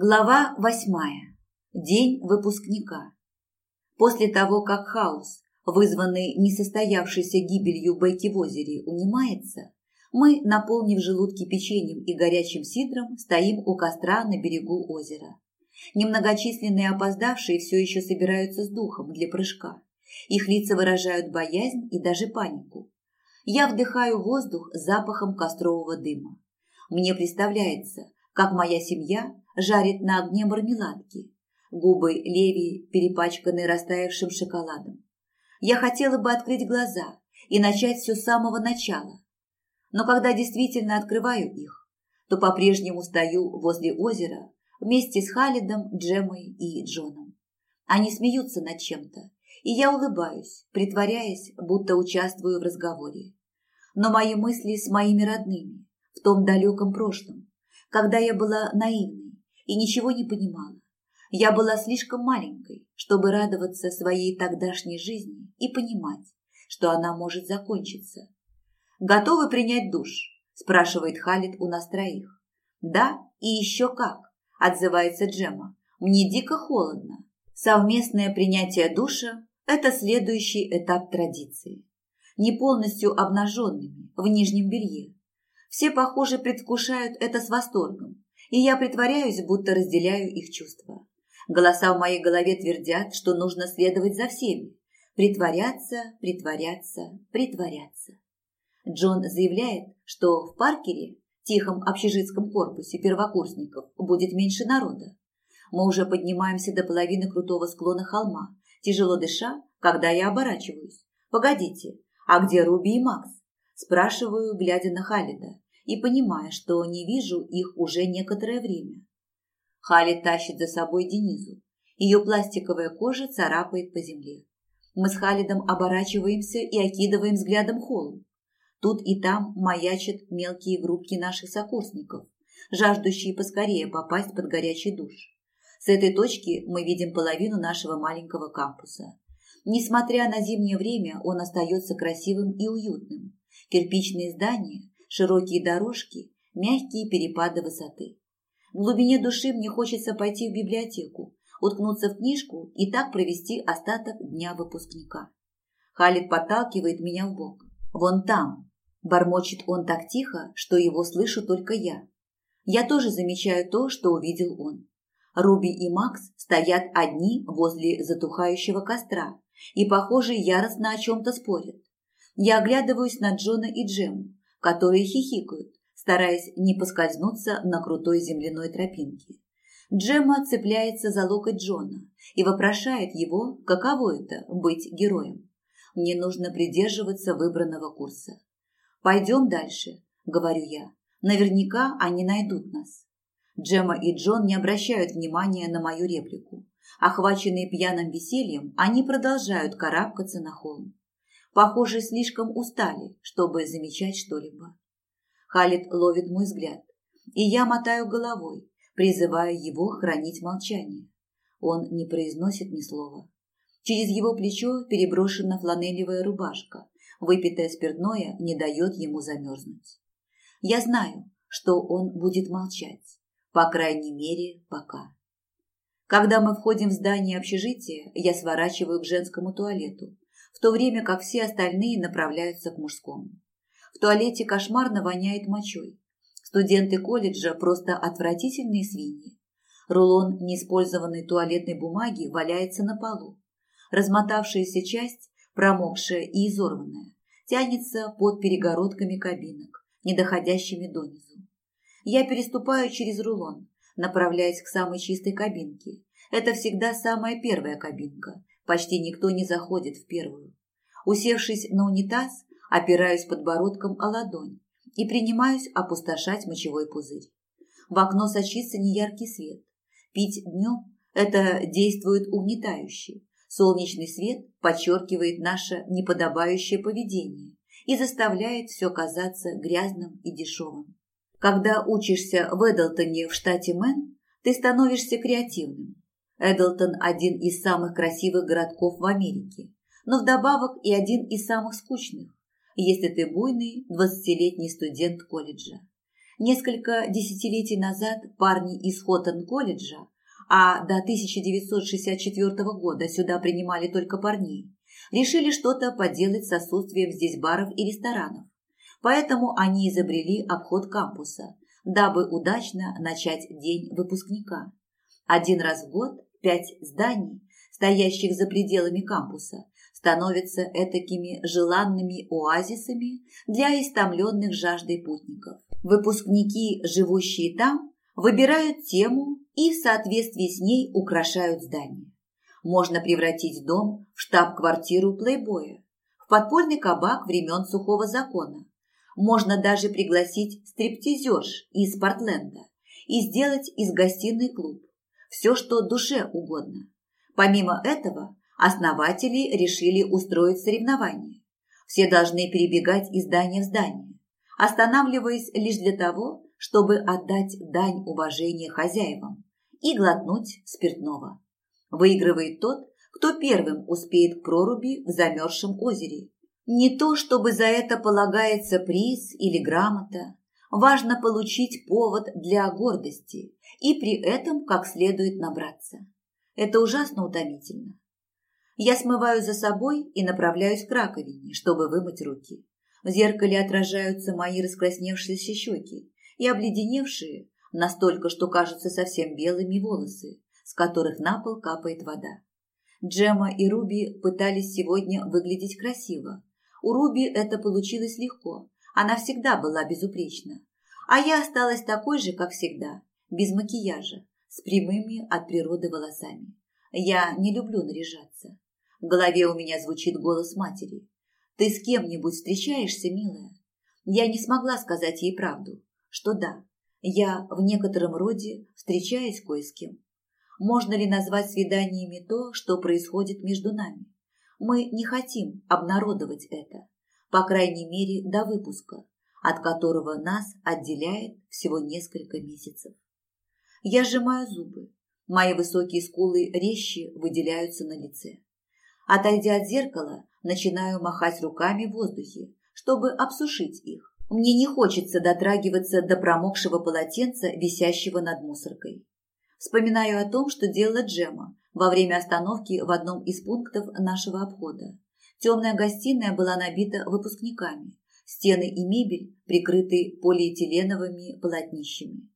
Глава восьмая. День выпускника. После того, как хаос, вызванный несостоявшейся гибелью Бекки в озере, унимается, мы, наполнив желудки печеньем и горячим сидром, стоим у костра на берегу озера. Немногочисленные опоздавшие все еще собираются с духом для прыжка. Их лица выражают боязнь и даже панику. Я вдыхаю воздух с запахом кострового дыма. Мне представляется, как моя семья жарит на огне мармеладки. Губы Леви перепачканы растаявшим шоколадом. Я хотела бы открыть глаза и начать все с самого начала. Но когда действительно открываю их, то по-прежнему стою возле озера вместе с Халидом, Джемой и Джоном. Они смеются над чем-то, и я улыбаюсь, притворяясь, будто участвую в разговоре. Но мои мысли с моими родными в том далеком прошлом, когда я была наивной и ничего не понимала. Я была слишком маленькой, чтобы радоваться своей тогдашней жизни и понимать, что она может закончиться. «Готовы принять душ?» – спрашивает Халид у нас троих. «Да, и еще как», – отзывается Джема. «Мне дико холодно». Совместное принятие душа – это следующий этап традиции. Не полностью обнаженными, в нижнем белье, все, похоже, предвкушают это с восторгом, и я притворяюсь, будто разделяю их чувства. Голоса в моей голове твердят, что нужно следовать за всеми. Притворяться, притворяться, притворяться. Джон заявляет, что в Паркере, тихом общежитском корпусе первокурсников, будет меньше народа. Мы уже поднимаемся до половины крутого склона холма, тяжело дыша, когда я оборачиваюсь. Погодите, а где Руби и Макс? Спрашиваю, глядя на Халида, и понимая, что не вижу их уже некоторое время. Халид тащит за собой Денизу. Ее пластиковая кожа царапает по земле. Мы с Халидом оборачиваемся и окидываем взглядом холм. Тут и там маячат мелкие группки наших сокурсников, жаждущие поскорее попасть под горячий душ. С этой точки мы видим половину нашего маленького кампуса. Несмотря на зимнее время, он остается красивым и уютным. Кирпичные здания, широкие дорожки, мягкие перепады высоты. В глубине души мне хочется пойти в библиотеку, уткнуться в книжку и так провести остаток дня выпускника. Халид подталкивает меня в бок. «Вон там!» Бормочет он так тихо, что его слышу только я. Я тоже замечаю то, что увидел он. Руби и Макс стоят одни возле затухающего костра и, похоже, яростно о чем-то спорят. Я оглядываюсь на Джона и Джему, которые хихикают, стараясь не поскользнуться на крутой земляной тропинке. Джема цепляется за локоть Джона и вопрошает его, каково это – быть героем. Мне нужно придерживаться выбранного курса. «Пойдем дальше», – говорю я. «Наверняка они найдут нас». Джема и Джон не обращают внимания на мою реплику. Охваченные пьяным весельем, они продолжают карабкаться на холм похоже, слишком устали, чтобы замечать что-либо. Халид ловит мой взгляд, и я мотаю головой, призывая его хранить молчание. Он не произносит ни слова. Через его плечо переброшена фланелевая рубашка, выпитое спиртное не дает ему замерзнуть. Я знаю, что он будет молчать, по крайней мере, пока. Когда мы входим в здание общежития, я сворачиваю к женскому туалету, в то время как все остальные направляются к мужскому. В туалете кошмарно воняет мочой. Студенты колледжа просто отвратительные свиньи. Рулон неиспользованной туалетной бумаги валяется на полу. Размотавшаяся часть, промокшая и изорванная, тянется под перегородками кабинок, не доходящими донизу. Я переступаю через рулон, направляясь к самой чистой кабинке. Это всегда самая первая кабинка, Почти никто не заходит в первую. Усевшись на унитаз, опираюсь подбородком о ладонь и принимаюсь опустошать мочевой пузырь. В окно сочится неяркий свет. Пить днем – это действует угнетающе. Солнечный свет подчеркивает наше неподобающее поведение и заставляет все казаться грязным и дешевым. Когда учишься в Эдлтоне в штате Мэн, ты становишься креативным, Эдлтон – один из самых красивых городков в Америке, но вдобавок и один из самых скучных, если ты буйный двадцатилетний студент колледжа. Несколько десятилетий назад парни из Хоттон-колледжа, а до 1964 года сюда принимали только парней, решили что-то поделать с отсутствием здесь баров и ресторанов. Поэтому они изобрели обход кампуса, дабы удачно начать день выпускника. Один раз в год пять зданий, стоящих за пределами кампуса, становятся этакими желанными оазисами для истомленных жаждой путников. Выпускники, живущие там, выбирают тему и в соответствии с ней украшают здание. Можно превратить дом в штаб-квартиру плейбоя, в подпольный кабак времен сухого закона. Можно даже пригласить стриптизерш из Портленда и сделать из гостиной клуб. Все, что душе угодно. Помимо этого, основатели решили устроить соревнования. Все должны перебегать из здания в здание, останавливаясь лишь для того, чтобы отдать дань уважения хозяевам и глотнуть спиртного. Выигрывает тот, кто первым успеет к проруби в замерзшем озере. Не то, чтобы за это полагается приз или грамота. Важно получить повод для гордости и при этом как следует набраться. Это ужасно утомительно. Я смываю за собой и направляюсь к раковине, чтобы вымыть руки. В зеркале отражаются мои раскрасневшиеся щеки и обледеневшие, настолько, что кажутся совсем белыми волосы, с которых на пол капает вода. Джема и Руби пытались сегодня выглядеть красиво. У Руби это получилось легко, она всегда была безупречна. А я осталась такой же, как всегда, без макияжа, с прямыми от природы волосами. Я не люблю наряжаться. В голове у меня звучит голос матери. «Ты с кем-нибудь встречаешься, милая?» Я не смогла сказать ей правду, что да, я в некотором роде встречаюсь кое с кем. Можно ли назвать свиданиями то, что происходит между нами? Мы не хотим обнародовать это, по крайней мере, до выпуска, от которого нас отделяет всего несколько месяцев. Я сжимаю зубы. Мои высокие скулы резче выделяются на лице. Отойдя от зеркала, начинаю махать руками в воздухе, чтобы обсушить их. Мне не хочется дотрагиваться до промокшего полотенца, висящего над мусоркой. Вспоминаю о том, что делала Джема во время остановки в одном из пунктов нашего обхода. Темная гостиная была набита выпускниками, стены и мебель прикрыты полиэтиленовыми полотнищами.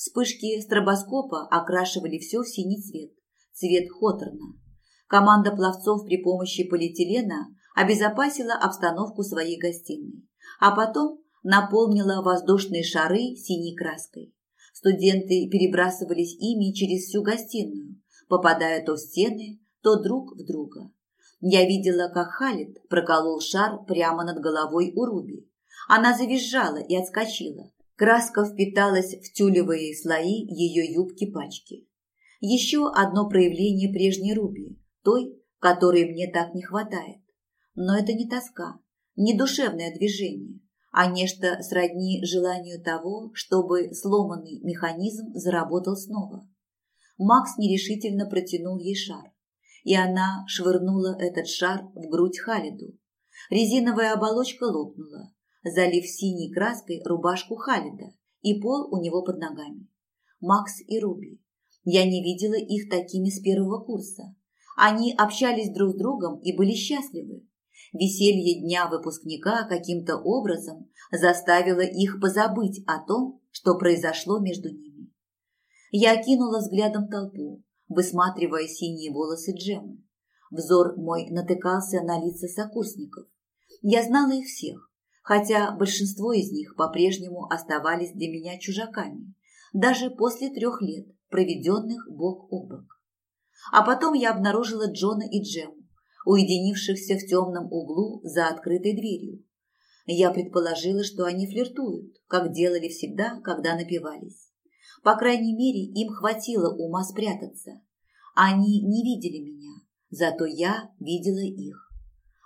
Вспышки стробоскопа окрашивали все в синий цвет, цвет Хоторна. Команда пловцов при помощи полиэтилена обезопасила обстановку своей гостиной, а потом наполнила воздушные шары синей краской. Студенты перебрасывались ими через всю гостиную, попадая то в стены, то друг в друга. Я видела, как Халид проколол шар прямо над головой у Руби. Она завизжала и отскочила. Краска впиталась в тюлевые слои ее юбки-пачки. Еще одно проявление прежней Руби, той, которой мне так не хватает. Но это не тоска, не душевное движение, а нечто сродни желанию того, чтобы сломанный механизм заработал снова. Макс нерешительно протянул ей шар, и она швырнула этот шар в грудь Халиду. Резиновая оболочка лопнула, залив синей краской рубашку Халида и пол у него под ногами. Макс и Руби. Я не видела их такими с первого курса. Они общались друг с другом и были счастливы. Веселье дня выпускника каким-то образом заставило их позабыть о том, что произошло между ними. Я окинула взглядом толпу, высматривая синие волосы Джемы. Взор мой натыкался на лица сокурсников. Я знала их всех, хотя большинство из них по-прежнему оставались для меня чужаками, даже после трех лет, проведенных бок о бок. А потом я обнаружила Джона и Джему, уединившихся в темном углу за открытой дверью. Я предположила, что они флиртуют, как делали всегда, когда напивались. По крайней мере, им хватило ума спрятаться. Они не видели меня, зато я видела их.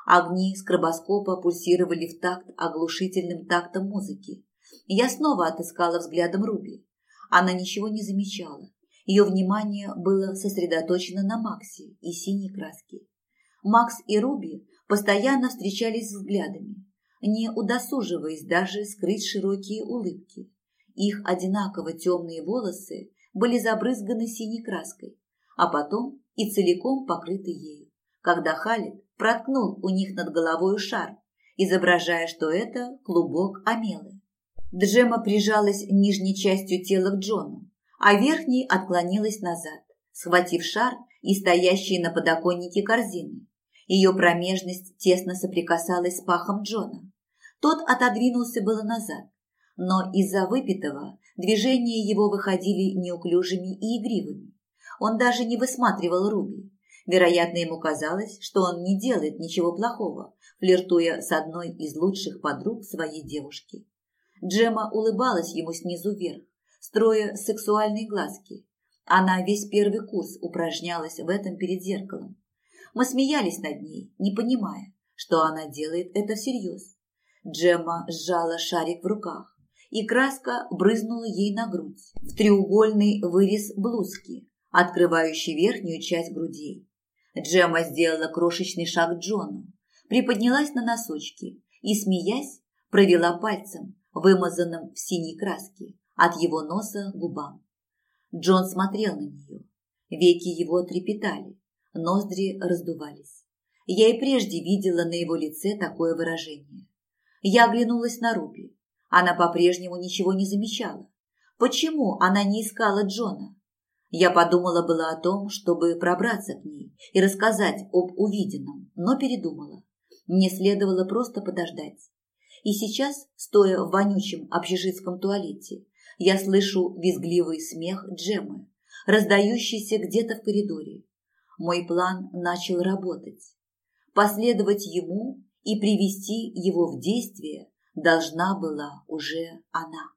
Огни скробоскопа пульсировали в такт оглушительным тактом музыки. Я снова отыскала взглядом Руби. Она ничего не замечала, ее внимание было сосредоточено на Максе и синей краске. Макс и Руби постоянно встречались взглядами, не удосуживаясь даже скрыть широкие улыбки. Их одинаково темные волосы были забрызганы синей краской, а потом и целиком покрыты ею, когда Халид проткнул у них над головой шар, изображая, что это клубок амелы. Джема прижалась нижней частью тела к Джону, а верхней отклонилась назад, схватив шар и стоящие на подоконнике корзины. Ее промежность тесно соприкасалась с пахом Джона. Тот отодвинулся было назад, но из-за выпитого движения его выходили неуклюжими и игривыми. Он даже не высматривал Руби. Вероятно, ему казалось, что он не делает ничего плохого, флиртуя с одной из лучших подруг своей девушки. Джема улыбалась ему снизу вверх, строя сексуальные глазки. Она весь первый курс упражнялась в этом перед зеркалом. Мы смеялись над ней, не понимая, что она делает это всерьез. Джемма сжала шарик в руках, и краска брызнула ей на грудь, в треугольный вырез блузки, открывающий верхнюю часть грудей. Джемма сделала крошечный шаг Джону, приподнялась на носочки и, смеясь, провела пальцем, вымазанным в синей краске, от его носа к губам. Джон смотрел на нее. Веки его трепетали, ноздри раздувались. Я и прежде видела на его лице такое выражение. Я оглянулась на Руби. Она по-прежнему ничего не замечала. Почему она не искала Джона? Я подумала было о том, чтобы пробраться к ней и рассказать об увиденном, но передумала. Мне следовало просто подождать. И сейчас, стоя в вонючем общежитском туалете, я слышу визгливый смех Джеммы, раздающийся где-то в коридоре. Мой план начал работать. Последовать ему и привести его в действие должна была уже она.